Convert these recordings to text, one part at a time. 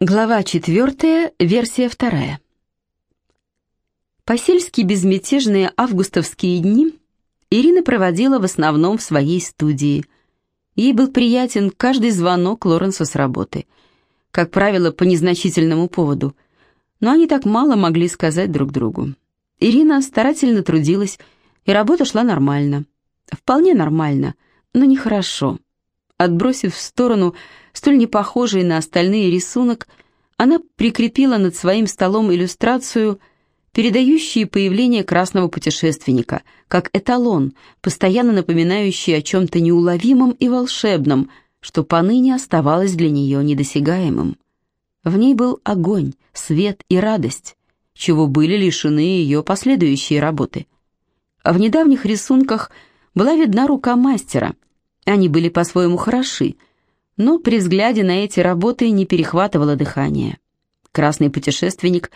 Глава четвертая, версия вторая. По-сельски безмятежные августовские дни Ирина проводила в основном в своей студии. Ей был приятен каждый звонок Лоренса с работы, как правило, по незначительному поводу, но они так мало могли сказать друг другу. Ирина старательно трудилась, и работа шла нормально. Вполне нормально, но нехорошо. Отбросив в сторону столь непохожий на остальные рисунок, она прикрепила над своим столом иллюстрацию, передающую появление красного путешественника, как эталон, постоянно напоминающий о чем-то неуловимом и волшебном, что поныне оставалось для нее недосягаемым. В ней был огонь, свет и радость, чего были лишены ее последующие работы. А в недавних рисунках была видна рука мастера — они были по-своему хороши, но при взгляде на эти работы не перехватывало дыхание. Красный путешественник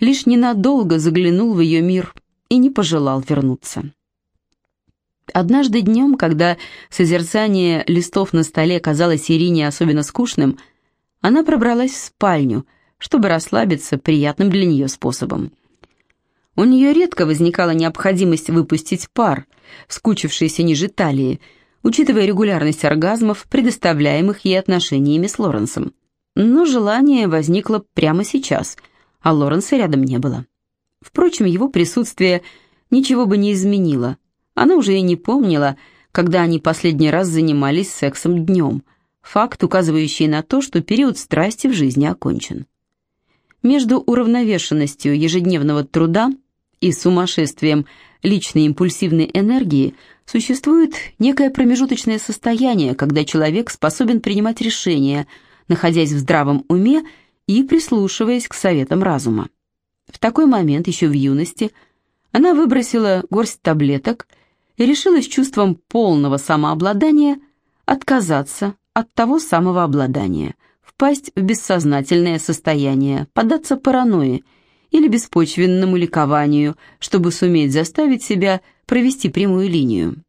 лишь ненадолго заглянул в ее мир и не пожелал вернуться. Однажды днем, когда созерцание листов на столе казалось Ирине особенно скучным, она пробралась в спальню, чтобы расслабиться приятным для нее способом. У нее редко возникала необходимость выпустить пар, скучившийся ниже талии, учитывая регулярность оргазмов, предоставляемых ей отношениями с Лоренсом. Но желание возникло прямо сейчас, а Лоренса рядом не было. Впрочем, его присутствие ничего бы не изменило. Она уже и не помнила, когда они последний раз занимались сексом днем, факт, указывающий на то, что период страсти в жизни окончен. Между уравновешенностью ежедневного труда и сумасшествием личной импульсивной энергии существует некое промежуточное состояние, когда человек способен принимать решения, находясь в здравом уме и прислушиваясь к советам разума. В такой момент, еще в юности, она выбросила горсть таблеток и решила с чувством полного самообладания отказаться от того самого обладания, впасть в бессознательное состояние, поддаться паранойи, или беспочвенному ликованию, чтобы суметь заставить себя провести прямую линию.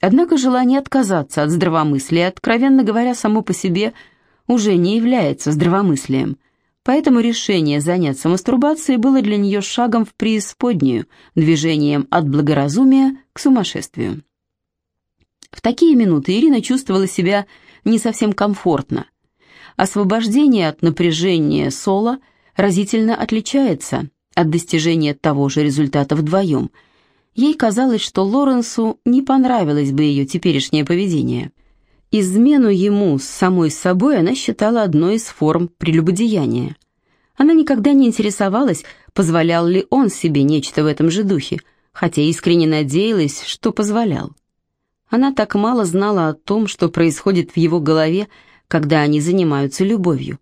Однако желание отказаться от здравомыслия, откровенно говоря, само по себе уже не является здравомыслием, поэтому решение заняться мастурбацией было для нее шагом в преисподнюю, движением от благоразумия к сумасшествию. В такие минуты Ирина чувствовала себя не совсем комфортно. Освобождение от напряжения соло – разительно отличается от достижения того же результата вдвоем. Ей казалось, что Лоренсу не понравилось бы ее теперешнее поведение. Измену ему с самой собой она считала одной из форм прелюбодеяния. Она никогда не интересовалась, позволял ли он себе нечто в этом же духе, хотя искренне надеялась, что позволял. Она так мало знала о том, что происходит в его голове, когда они занимаются любовью.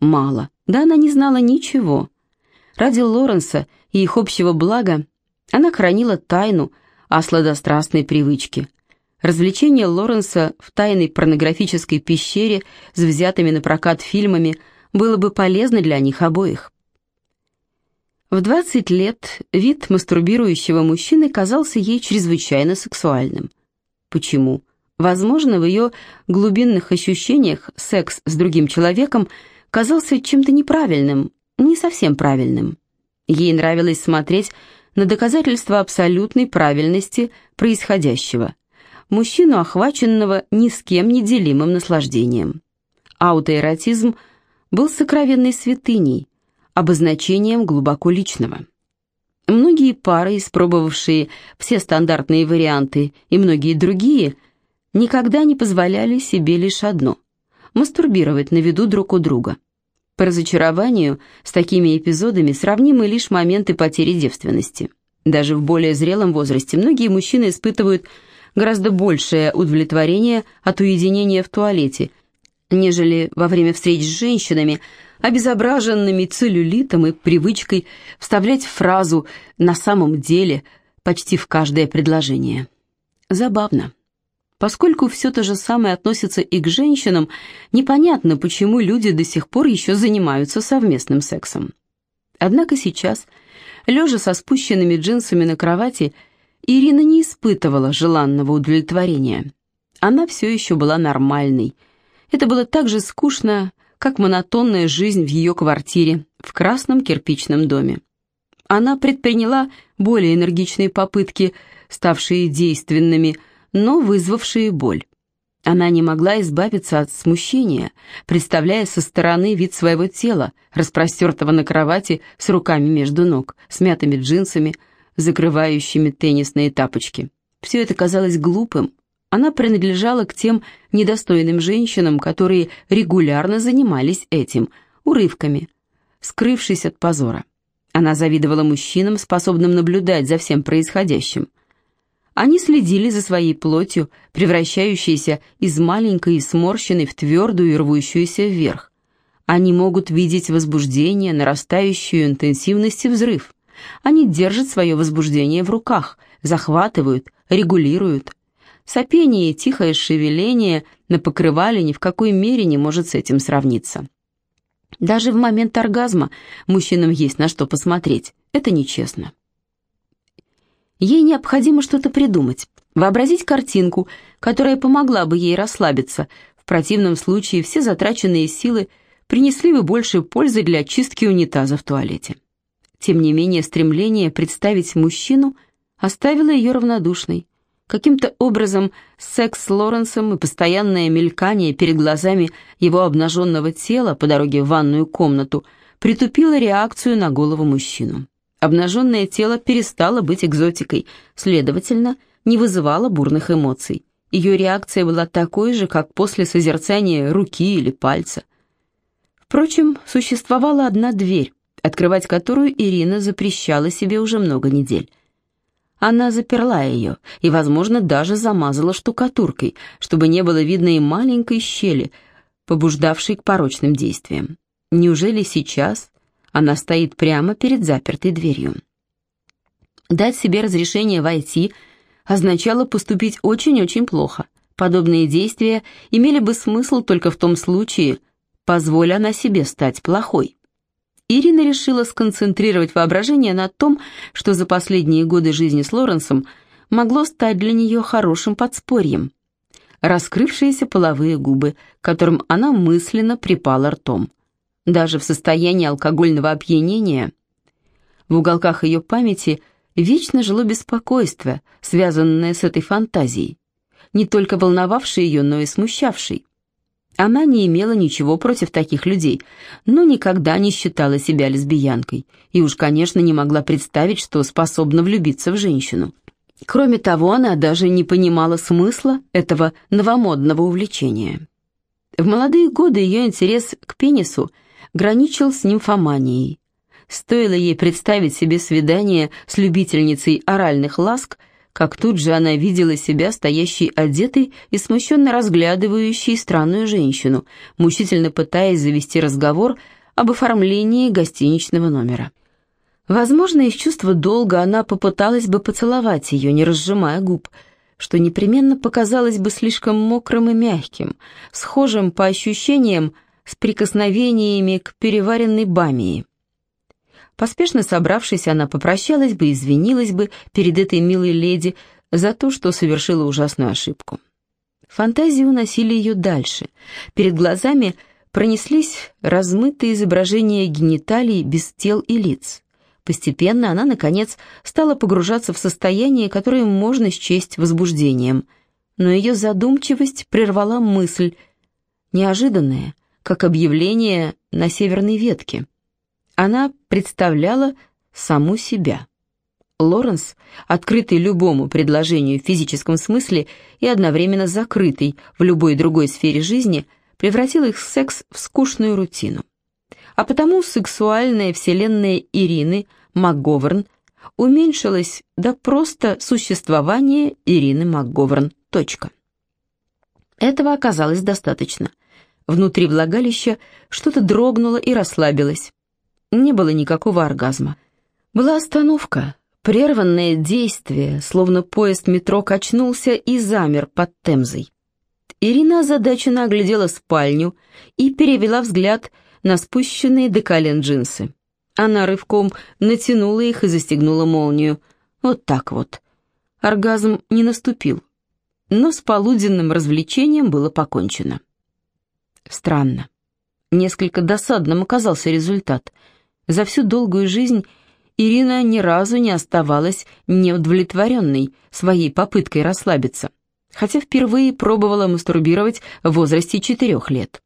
Мало. Да она не знала ничего. Ради Лоренса и их общего блага она хранила тайну о сладострастной привычке. Развлечение Лоренса в тайной порнографической пещере с взятыми на прокат фильмами было бы полезно для них обоих. В 20 лет вид мастурбирующего мужчины казался ей чрезвычайно сексуальным. Почему? Возможно, в ее глубинных ощущениях секс с другим человеком – казался чем-то неправильным, не совсем правильным. Ей нравилось смотреть на доказательства абсолютной правильности происходящего, мужчину, охваченного ни с кем не делимым наслаждением. Аутоэротизм был сокровенной святыней, обозначением глубоко личного. Многие пары, испробовавшие все стандартные варианты и многие другие, никогда не позволяли себе лишь одно – мастурбировать на виду друг у друга. По разочарованию с такими эпизодами сравнимы лишь моменты потери девственности. Даже в более зрелом возрасте многие мужчины испытывают гораздо большее удовлетворение от уединения в туалете, нежели во время встреч с женщинами, обезображенными целлюлитом и привычкой вставлять фразу «на самом деле» почти в каждое предложение. Забавно. Поскольку все то же самое относится и к женщинам, непонятно, почему люди до сих пор еще занимаются совместным сексом. Однако сейчас, лежа со спущенными джинсами на кровати, Ирина не испытывала желанного удовлетворения. Она все еще была нормальной. Это было так же скучно, как монотонная жизнь в ее квартире в красном кирпичном доме. Она предприняла более энергичные попытки, ставшие действенными, но вызвавшие боль. Она не могла избавиться от смущения, представляя со стороны вид своего тела, распростертого на кровати с руками между ног, смятыми джинсами, закрывающими теннисные тапочки. Все это казалось глупым. Она принадлежала к тем недостойным женщинам, которые регулярно занимались этим, урывками, скрывшись от позора. Она завидовала мужчинам, способным наблюдать за всем происходящим. Они следили за своей плотью, превращающейся из маленькой и сморщенной в твердую и рвущуюся вверх. Они могут видеть возбуждение, нарастающую интенсивность и взрыв. Они держат свое возбуждение в руках, захватывают, регулируют. Сопение и тихое шевеление на покрывале ни в какой мере не может с этим сравниться. Даже в момент оргазма мужчинам есть на что посмотреть. Это нечестно. Ей необходимо что-то придумать, вообразить картинку, которая помогла бы ей расслабиться. В противном случае все затраченные силы принесли бы больше пользы для очистки унитаза в туалете. Тем не менее, стремление представить мужчину оставило ее равнодушной. Каким-то образом секс с Лоренсом и постоянное мелькание перед глазами его обнаженного тела по дороге в ванную комнату притупило реакцию на голову мужчину. Обнаженное тело перестало быть экзотикой, следовательно, не вызывало бурных эмоций. Ее реакция была такой же, как после созерцания руки или пальца. Впрочем, существовала одна дверь, открывать которую Ирина запрещала себе уже много недель. Она заперла ее и, возможно, даже замазала штукатуркой, чтобы не было видно и маленькой щели, побуждавшей к порочным действиям. Неужели сейчас она стоит прямо перед запертой дверью. Дать себе разрешение войти означало поступить очень-очень плохо. Подобные действия имели бы смысл только в том случае, позволь она себе стать плохой. Ирина решила сконцентрировать воображение на том, что за последние годы жизни с Лоренсом могло стать для нее хорошим подспорьем. Раскрывшиеся половые губы, которым она мысленно припала ртом даже в состоянии алкогольного опьянения, в уголках ее памяти вечно жило беспокойство, связанное с этой фантазией, не только волновавшей ее, но и смущавшей. Она не имела ничего против таких людей, но никогда не считала себя лесбиянкой и уж, конечно, не могла представить, что способна влюбиться в женщину. Кроме того, она даже не понимала смысла этого новомодного увлечения. В молодые годы ее интерес к пенису – граничил с нимфоманией. Стоило ей представить себе свидание с любительницей оральных ласк, как тут же она видела себя стоящей одетой и смущенно разглядывающей странную женщину, мучительно пытаясь завести разговор об оформлении гостиничного номера. Возможно, из чувства долга она попыталась бы поцеловать ее, не разжимая губ, что непременно показалось бы слишком мокрым и мягким, схожим по ощущениям с прикосновениями к переваренной бамии. Поспешно собравшись, она попрощалась бы, извинилась бы перед этой милой леди за то, что совершила ужасную ошибку. Фантазии уносили ее дальше. Перед глазами пронеслись размытые изображения гениталий без тел и лиц. Постепенно она, наконец, стала погружаться в состояние, которое можно счесть возбуждением. Но ее задумчивость прервала мысль, неожиданная, как объявление на северной ветке. Она представляла саму себя. Лоренс, открытый любому предложению в физическом смысле и одновременно закрытый в любой другой сфере жизни, превратил их секс в скучную рутину. А потому сексуальная вселенная Ирины МакГоверн уменьшилась до просто существования Ирины МакГоверн. Точка. Этого оказалось достаточно. Внутри влагалища что-то дрогнуло и расслабилось. Не было никакого оргазма. Была остановка, прерванное действие, словно поезд метро качнулся и замер под Темзой. Ирина озадаченно оглядела спальню и перевела взгляд на спущенные до колен джинсы. Она рывком натянула их и застегнула молнию. Вот так вот. Оргазм не наступил, но с полуденным развлечением было покончено. Странно. Несколько досадным оказался результат. За всю долгую жизнь Ирина ни разу не оставалась неудовлетворенной своей попыткой расслабиться, хотя впервые пробовала мастурбировать в возрасте четырех лет.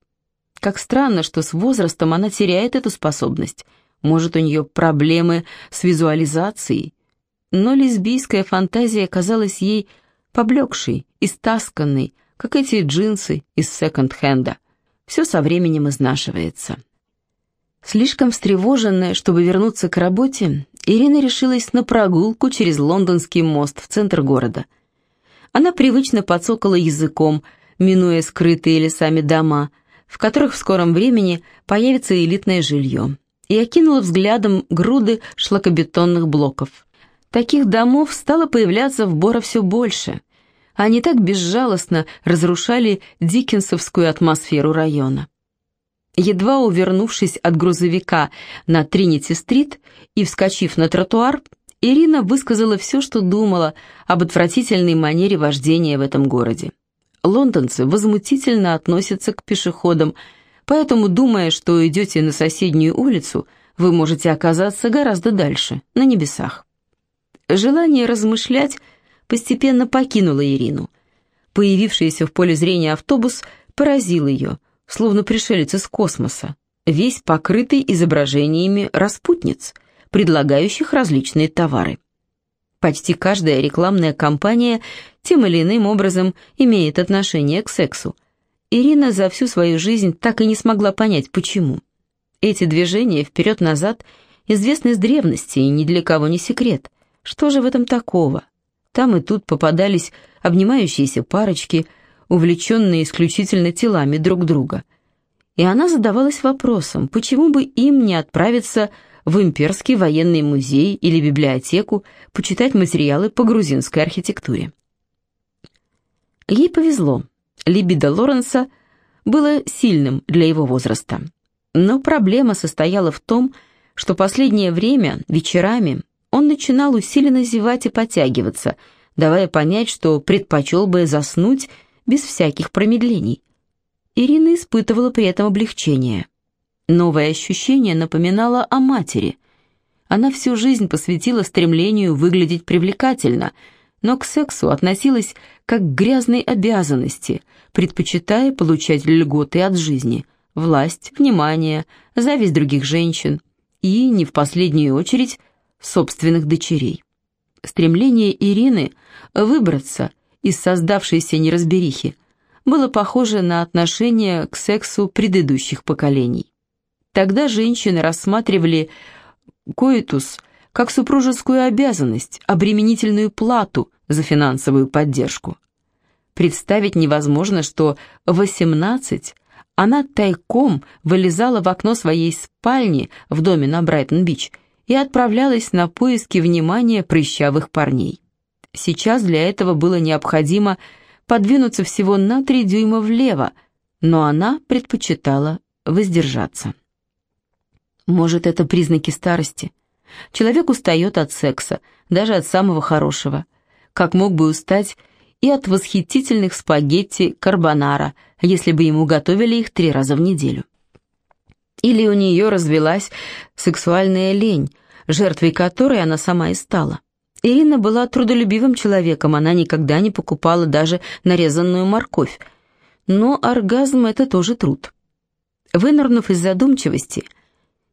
Как странно, что с возрастом она теряет эту способность. Может, у нее проблемы с визуализацией. Но лесбийская фантазия казалась ей поблекшей, истасканной, как эти джинсы из секонд-хенда. Все со временем изнашивается. Слишком встревоженная, чтобы вернуться к работе, Ирина решилась на прогулку через лондонский мост в центр города. Она привычно подсокала языком, минуя скрытые лесами дома – в которых в скором времени появится элитное жилье, и окинула взглядом груды шлакобетонных блоков. Таких домов стало появляться в Бора все больше. Они так безжалостно разрушали диккенсовскую атмосферу района. Едва увернувшись от грузовика на Тринити-стрит и вскочив на тротуар, Ирина высказала все, что думала об отвратительной манере вождения в этом городе лондонцы возмутительно относятся к пешеходам, поэтому, думая, что идете на соседнюю улицу, вы можете оказаться гораздо дальше, на небесах. Желание размышлять постепенно покинуло Ирину. Появившийся в поле зрения автобус поразил ее, словно пришелец из космоса, весь покрытый изображениями распутниц, предлагающих различные товары. Почти каждая рекламная кампания тем или иным образом имеет отношение к сексу. Ирина за всю свою жизнь так и не смогла понять, почему. Эти движения вперед-назад известны с древности и ни для кого не секрет. Что же в этом такого? Там и тут попадались обнимающиеся парочки, увлеченные исключительно телами друг друга. И она задавалась вопросом, почему бы им не отправиться в Имперский военный музей или библиотеку почитать материалы по грузинской архитектуре. Ей повезло. Либидо Лоренса было сильным для его возраста. Но проблема состояла в том, что последнее время, вечерами, он начинал усиленно зевать и подтягиваться, давая понять, что предпочел бы заснуть без всяких промедлений. Ирина испытывала при этом облегчение. Новое ощущение напоминало о матери. Она всю жизнь посвятила стремлению выглядеть привлекательно, но к сексу относилась как к грязной обязанности, предпочитая получать льготы от жизни, власть, внимание, зависть других женщин и, не в последнюю очередь, собственных дочерей. Стремление Ирины выбраться из создавшейся неразберихи было похоже на отношение к сексу предыдущих поколений. Тогда женщины рассматривали коитус как супружескую обязанность, обременительную плату за финансовую поддержку. Представить невозможно, что в 18 она тайком вылезала в окно своей спальни в доме на Брайтон-Бич и отправлялась на поиски внимания прыщавых парней. Сейчас для этого было необходимо подвинуться всего на три дюйма влево, но она предпочитала воздержаться. Может, это признаки старости? Человек устает от секса, даже от самого хорошего. Как мог бы устать и от восхитительных спагетти карбонара, если бы ему готовили их три раза в неделю. Или у нее развелась сексуальная лень, жертвой которой она сама и стала. Ирина была трудолюбивым человеком, она никогда не покупала даже нарезанную морковь. Но оргазм — это тоже труд. Вынырнув из задумчивости,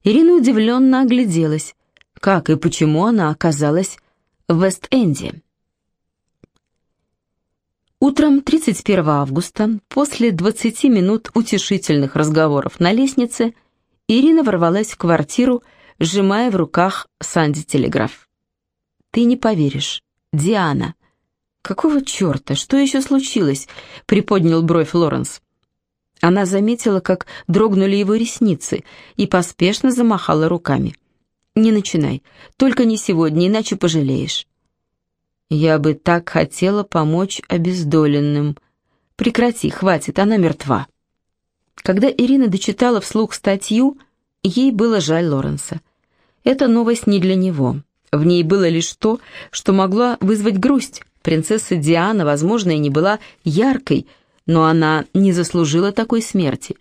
Ирина удивленно огляделась, как и почему она оказалась в Вест-Энде. Утром 31 августа, после 20 минут утешительных разговоров на лестнице, Ирина ворвалась в квартиру, сжимая в руках Санди-телеграф. «Ты не поверишь. Диана». «Какого черта? Что еще случилось?» — приподнял бровь Лоренс. Она заметила, как дрогнули его ресницы, и поспешно замахала руками. «Не начинай, только не сегодня, иначе пожалеешь». «Я бы так хотела помочь обездоленным». «Прекрати, хватит, она мертва». Когда Ирина дочитала вслух статью, ей было жаль Лоренса. Эта новость не для него. В ней было лишь то, что могло вызвать грусть. Принцесса Диана, возможно, и не была яркой, но она не заслужила такой смерти.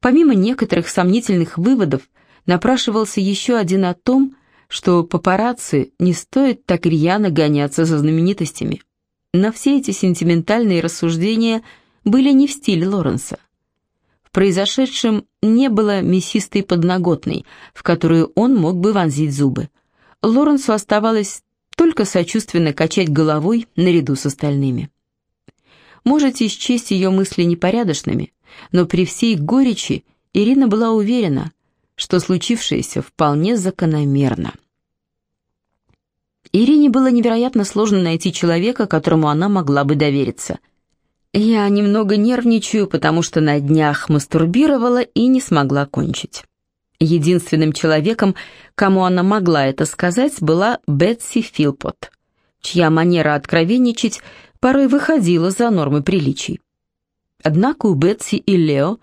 Помимо некоторых сомнительных выводов, напрашивался еще один о том, что папарацци не стоит так рьяно гоняться за знаменитостями. Но все эти сентиментальные рассуждения были не в стиле Лоренса. Произошедшем не было мясистой подноготной, в которую он мог бы вонзить зубы. Лоренсу оставалось только сочувственно качать головой наряду с остальными. Можете счесть ее мысли непорядочными, но при всей горечи Ирина была уверена, что случившееся вполне закономерно. Ирине было невероятно сложно найти человека, которому она могла бы довериться. Я немного нервничаю, потому что на днях мастурбировала и не смогла кончить. Единственным человеком, кому она могла это сказать, была Бетси Филпот, чья манера откровенничать порой выходила за нормы приличий. Однако у Бетси и Лео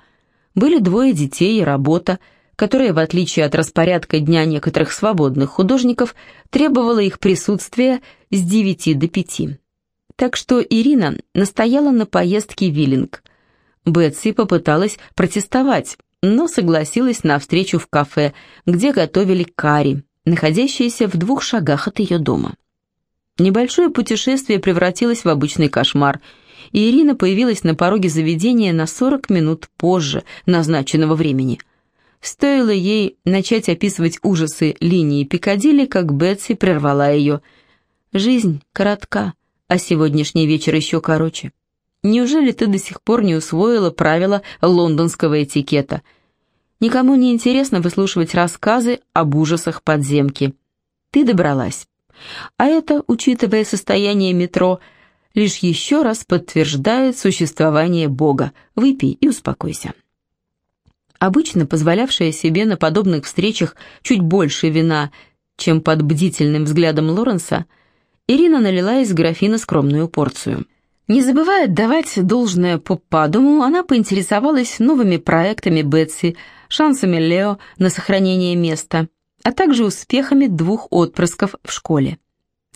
были двое детей и работа, которая, в отличие от распорядка дня некоторых свободных художников, требовала их присутствия с 9 до 5. Так что Ирина настояла на поездке в Виллинг. Бетси попыталась протестовать, но согласилась на встречу в кафе, где готовили карри, находящееся в двух шагах от ее дома. Небольшое путешествие превратилось в обычный кошмар, и Ирина появилась на пороге заведения на 40 минут позже назначенного времени. Стоило ей начать описывать ужасы линии Пикадилли, как Бетси прервала ее. «Жизнь коротка, а сегодняшний вечер еще короче». Неужели ты до сих пор не усвоила правила лондонского этикета? Никому не интересно выслушивать рассказы об ужасах подземки. Ты добралась. А это, учитывая состояние метро, лишь еще раз подтверждает существование Бога. Выпей и успокойся. Обычно позволявшая себе на подобных встречах чуть больше вина, чем под бдительным взглядом Лоренса, Ирина налила из графина скромную порцию – не забывая отдавать должное Поппадуму, она поинтересовалась новыми проектами Бетси, шансами Лео на сохранение места, а также успехами двух отпрысков в школе.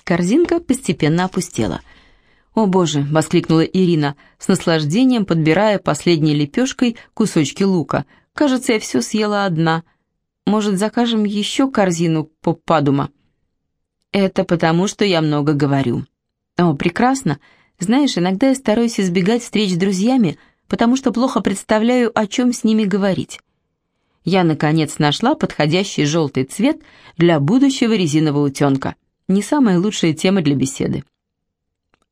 Корзинка постепенно опустела. «О боже!» — воскликнула Ирина, с наслаждением подбирая последней лепешкой кусочки лука. «Кажется, я все съела одна. Может, закажем еще корзину Поппадума?» «Это потому, что я много говорю». «О, прекрасно!» Знаешь, иногда я стараюсь избегать встреч с друзьями, потому что плохо представляю, о чем с ними говорить. Я, наконец, нашла подходящий желтый цвет для будущего резинового утенка. Не самая лучшая тема для беседы.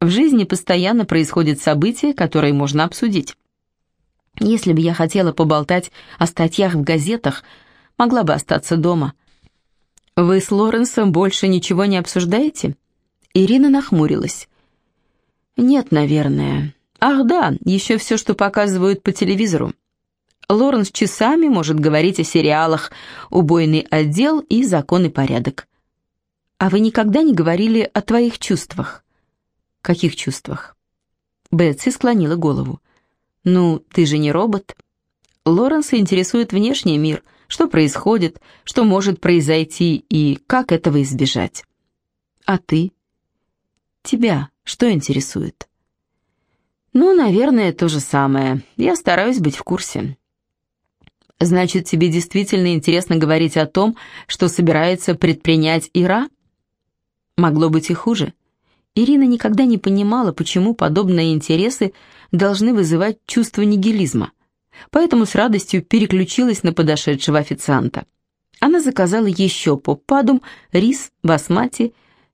В жизни постоянно происходят события, которые можно обсудить. Если бы я хотела поболтать о статьях в газетах, могла бы остаться дома. Вы с Лоренсом больше ничего не обсуждаете? Ирина нахмурилась. «Нет, наверное. Ах да, еще все, что показывают по телевизору. Лоренс часами может говорить о сериалах «Убойный отдел» и «Закон и порядок». А вы никогда не говорили о твоих чувствах? Каких чувствах? Бетси склонила голову. Ну, ты же не робот. Лоренса интересует внешний мир, что происходит, что может произойти и как этого избежать. А ты? Тебя что интересует? Ну, наверное, то же самое. Я стараюсь быть в курсе. Значит, тебе действительно интересно говорить о том, что собирается предпринять Ира? Могло быть и хуже. Ирина никогда не понимала, почему подобные интересы должны вызывать чувство нигилизма, поэтому с радостью переключилась на подошедшего официанта. Она заказала еще попадум, рис, басмати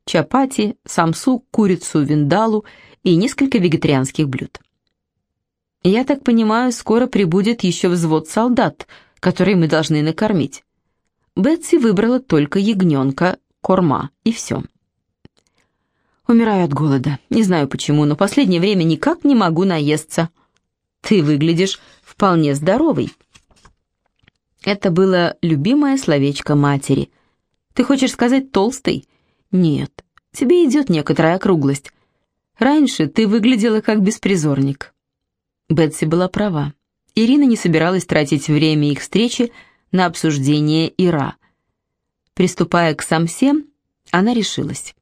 чапати, самсу, курицу, виндалу и несколько вегетарианских блюд. Я так понимаю, скоро прибудет еще взвод солдат, которые мы должны накормить. Бетси выбрала только ягненка, корма и все. Умираю от голода. Не знаю почему, но последнее время никак не могу наесться. Ты выглядишь вполне здоровый. Это было любимое словечко матери. Ты хочешь сказать толстый? Нет, тебе идет некоторая округлость. Раньше ты выглядела как беспризорник». Бетси была права. Ирина не собиралась тратить время их встречи на обсуждение Ира. Приступая к самсе, она решилась.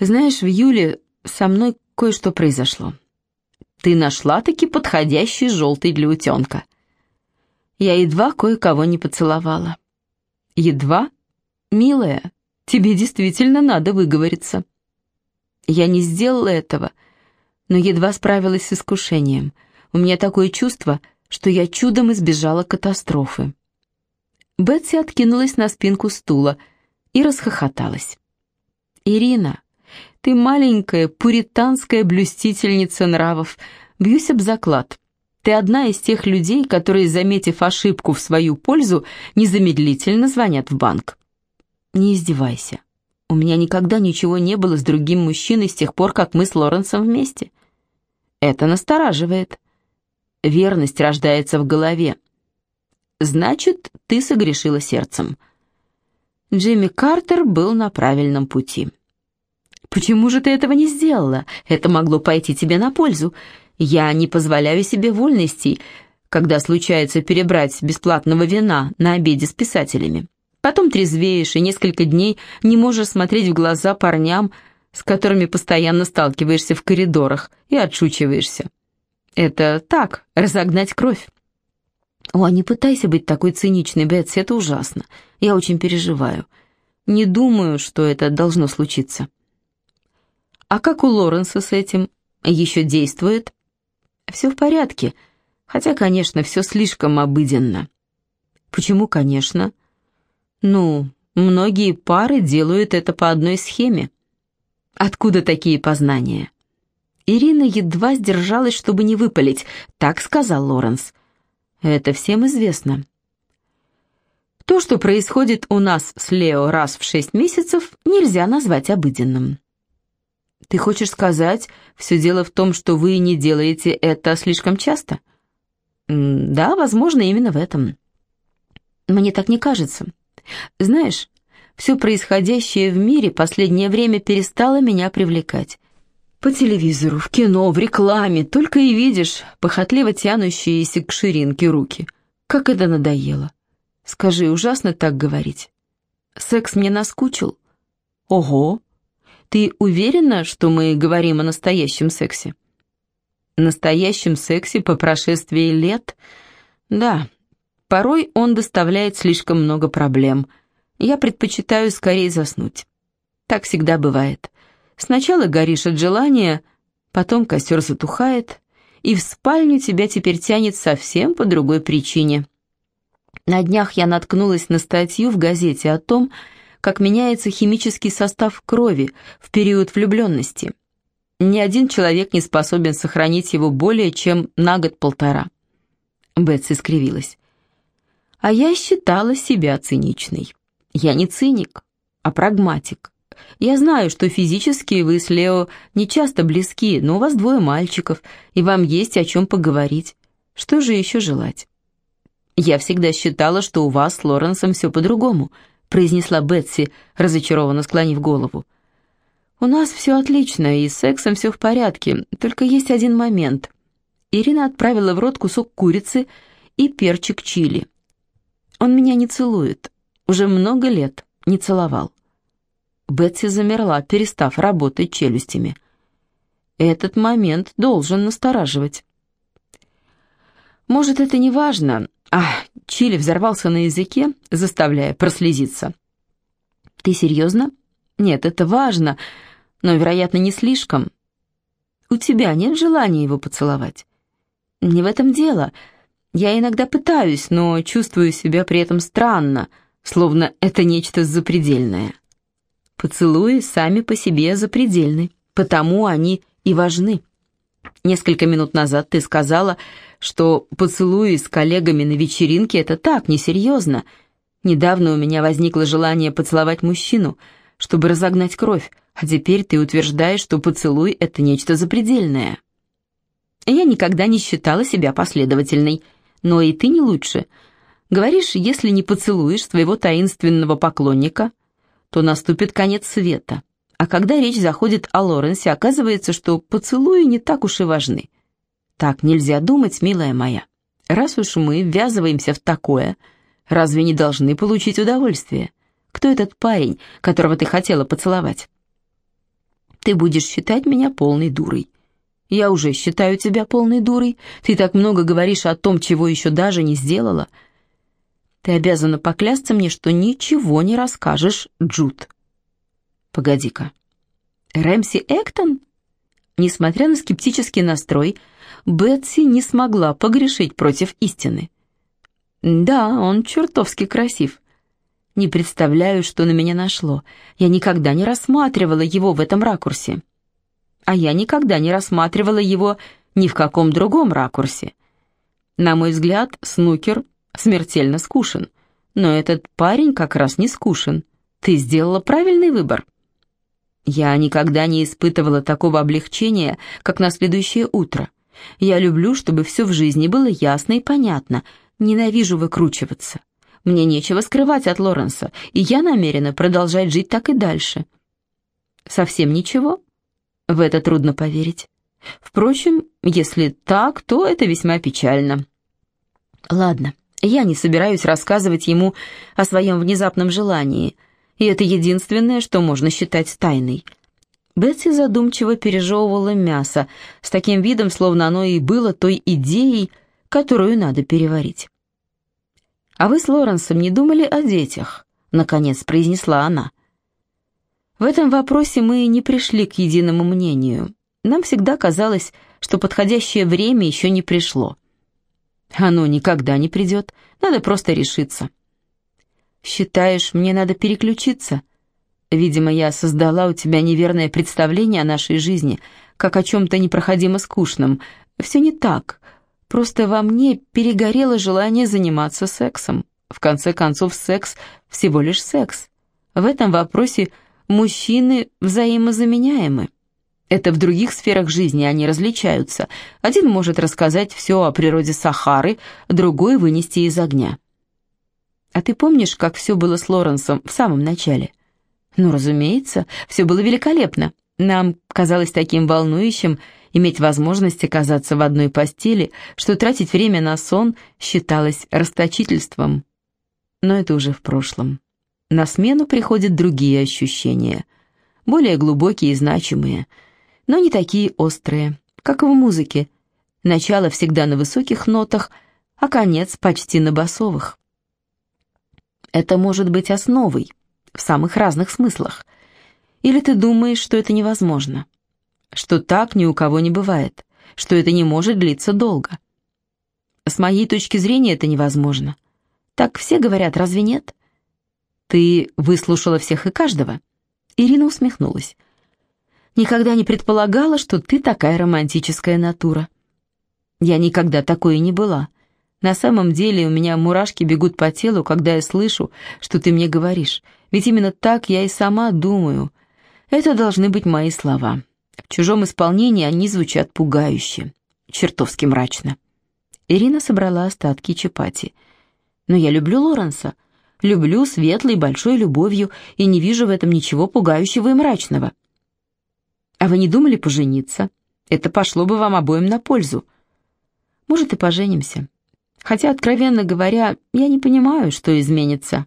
«Знаешь, в июле со мной кое-что произошло. Ты нашла-таки подходящий желтый для утенка». Я едва кое-кого не поцеловала. Едва? Милая, тебе действительно надо выговориться. Я не сделала этого, но едва справилась с искушением. У меня такое чувство, что я чудом избежала катастрофы. Бетси откинулась на спинку стула и расхохоталась. «Ирина, ты маленькая пуританская блюстительница нравов, бьюсь об заклад. Ты одна из тех людей, которые, заметив ошибку в свою пользу, незамедлительно звонят в банк. Не издевайся. У меня никогда ничего не было с другим мужчиной с тех пор, как мы с Лоренсом вместе. Это настораживает. Верность рождается в голове. Значит, ты согрешила сердцем. Джимми Картер был на правильном пути. Почему же ты этого не сделала? Это могло пойти тебе на пользу. Я не позволяю себе вольностей, когда случается перебрать бесплатного вина на обеде с писателями. Потом трезвеешь и несколько дней не можешь смотреть в глаза парням, с которыми постоянно сталкиваешься в коридорах и отшучиваешься. Это так, разогнать кровь. О, не пытайся быть такой циничной, Бетси, это ужасно. Я очень переживаю. Не думаю, что это должно случиться. А как у Лоренса с этим? Еще действует? Все в порядке, хотя, конечно, все слишком обыденно. Почему, конечно? Ну, многие пары делают это по одной схеме. Откуда такие познания? Ирина едва сдержалась, чтобы не выпалить. Так сказал Лоренс. Это всем известно. То, что происходит у нас с Лео раз в шесть месяцев, нельзя назвать обыденным. Ты хочешь сказать, все дело в том, что вы не делаете это слишком часто? Да, возможно, именно в этом. Мне так не кажется. Знаешь, все происходящее в мире последнее время перестало меня привлекать. По телевизору, в кино, в рекламе только и видишь похотливо тянущиеся к ширинке руки. Как это надоело. Скажи, ужасно так говорить. Секс мне наскучил. Ого, ты уверена, что мы говорим о настоящем сексе? Настоящем сексе по прошествии лет? Да, порой он доставляет слишком много проблем. Я предпочитаю скорее заснуть. Так всегда бывает. Сначала горишь от желания, потом костер затухает, и в спальню тебя теперь тянет совсем по другой причине. На днях я наткнулась на статью в газете о том, как меняется химический состав крови в период влюбленности. Ни один человек не способен сохранить его более чем на год-полтора. Бетси скривилась. А я считала себя циничной. Я не циник, а прагматик. Я знаю, что физически вы с Лео не часто близки, но у вас двое мальчиков, и вам есть о чем поговорить. Что же еще желать? Я всегда считала, что у вас с Лоренсом все по-другому — произнесла Бетси, разочарованно склонив голову. «У нас все отлично, и с сексом все в порядке, только есть один момент». Ирина отправила в рот кусок курицы и перчик чили. «Он меня не целует. Уже много лет не целовал». Бетси замерла, перестав работать челюстями. «Этот момент должен настораживать». «Может, это не важно, Ах, чили взорвался на языке, заставляя прослезиться. «Ты серьезно? Нет, это важно, но, вероятно, не слишком. У тебя нет желания его поцеловать?» «Не в этом дело. Я иногда пытаюсь, но чувствую себя при этом странно, словно это нечто запредельное. Поцелуи сами по себе запредельны, потому они и важны. Несколько минут назад ты сказала, что поцелуи с коллегами на вечеринке — это так, несерьезно. Недавно у меня возникло желание поцеловать мужчину, чтобы разогнать кровь, а теперь ты утверждаешь, что поцелуй — это нечто запредельное. Я никогда не считала себя последовательной, но и ты не лучше. Говоришь, если не поцелуешь своего таинственного поклонника, то наступит конец света. А когда речь заходит о Лоренсе, оказывается, что поцелуи не так уж и важны. Так нельзя думать, милая моя. Раз уж мы ввязываемся в такое, разве не должны получить удовольствие? Кто этот парень, которого ты хотела поцеловать? Ты будешь считать меня полной дурой. Я уже считаю тебя полной дурой. Ты так много говоришь о том, чего еще даже не сделала. Ты обязана поклясться мне, что ничего не расскажешь, Джуд. Погоди-ка. Рэмси Эктон? Несмотря на скептический настрой, Бетси не смогла погрешить против истины. Да, он чертовски красив. Не представляю, что на меня нашло. Я никогда не рассматривала его в этом ракурсе. А я никогда не рассматривала его ни в каком другом ракурсе. На мой взгляд, снукер смертельно скушен. Но этот парень как раз не скушен. Ты сделала правильный выбор. Я никогда не испытывала такого облегчения, как на следующее утро. Я люблю, чтобы все в жизни было ясно и понятно. Ненавижу выкручиваться. Мне нечего скрывать от Лоренса, и я намерена продолжать жить так и дальше. Совсем ничего? В это трудно поверить. Впрочем, если так, то это весьма печально. Ладно, я не собираюсь рассказывать ему о своем внезапном желании, и это единственное, что можно считать тайной. Бетси задумчиво пережевывала мясо, с таким видом, словно оно и было той идеей, которую надо переварить. «А вы с Лоренсом не думали о детях?» — наконец произнесла она. В этом вопросе мы не пришли к единому мнению. Нам всегда казалось, что подходящее время еще не пришло. Оно никогда не придет, надо просто решиться. «Считаешь, мне надо переключиться?» Видимо, я создала у тебя неверное представление о нашей жизни, как о чем-то непроходимо скучном. Все не так. Просто во мне перегорело желание заниматься сексом. В конце концов, секс — всего лишь секс. В этом вопросе мужчины взаимозаменяемы. Это в других сферах жизни они различаются. Один может рассказать все о природе Сахары, другой вынести из огня. А ты помнишь, как все было с Лоренсом в самом начале? Ну, разумеется, все было великолепно. Нам казалось таким волнующим иметь возможность оказаться в одной постели, что тратить время на сон считалось расточительством. Но это уже в прошлом. На смену приходят другие ощущения, более глубокие и значимые, но не такие острые, как в музыке. Начало всегда на высоких нотах, а конец почти на басовых. Это может быть основой, в самых разных смыслах. Или ты думаешь, что это невозможно? Что так ни у кого не бывает? Что это не может длиться долго? С моей точки зрения это невозможно. Так все говорят, разве нет? Ты выслушала всех и каждого? Ирина усмехнулась. Никогда не предполагала, что ты такая романтическая натура. Я никогда такой и не была. На самом деле у меня мурашки бегут по телу, когда я слышу, что ты мне говоришь. Ведь именно так я и сама думаю. Это должны быть мои слова. В чужом исполнении они звучат пугающе, чертовски мрачно. Ирина собрала остатки чапати. Но я люблю Лоренса. Люблю светлой большой любовью и не вижу в этом ничего пугающего и мрачного. А вы не думали пожениться? Это пошло бы вам обоим на пользу. Может, и поженимся. Хотя, откровенно говоря, я не понимаю, что изменится.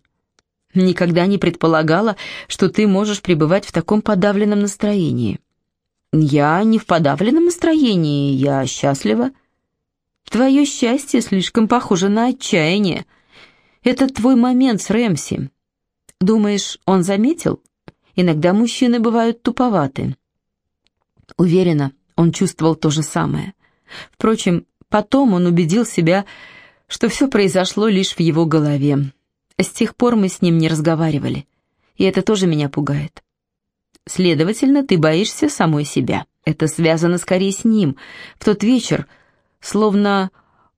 Никогда не предполагала, что ты можешь пребывать в таком подавленном настроении. Я не в подавленном настроении, я счастлива. Твое счастье слишком похоже на отчаяние. Это твой момент с Рэмси. Думаешь, он заметил? Иногда мужчины бывают туповаты. Уверена, он чувствовал то же самое. Впрочем, потом он убедил себя, что все произошло лишь в его голове. С тех пор мы с ним не разговаривали, и это тоже меня пугает. Следовательно, ты боишься самой себя. Это связано скорее с ним. В тот вечер, словно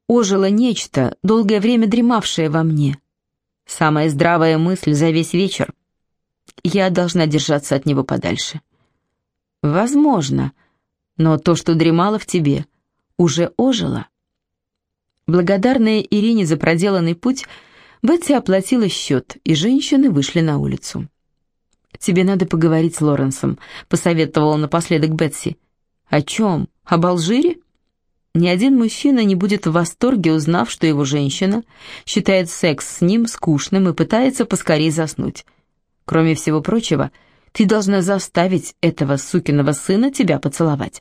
ожило нечто, долгое время дремавшее во мне. Самая здравая мысль за весь вечер. Я должна держаться от него подальше. Возможно, но то, что дремало в тебе, уже ожило. Благодарная Ирине за проделанный путь, Бетси оплатила счет, и женщины вышли на улицу. «Тебе надо поговорить с Лоренсом», — посоветовала напоследок Бетси. «О чем? Об Алжире?» Ни один мужчина не будет в восторге, узнав, что его женщина считает секс с ним скучным и пытается поскорее заснуть. Кроме всего прочего, ты должна заставить этого сукиного сына тебя поцеловать.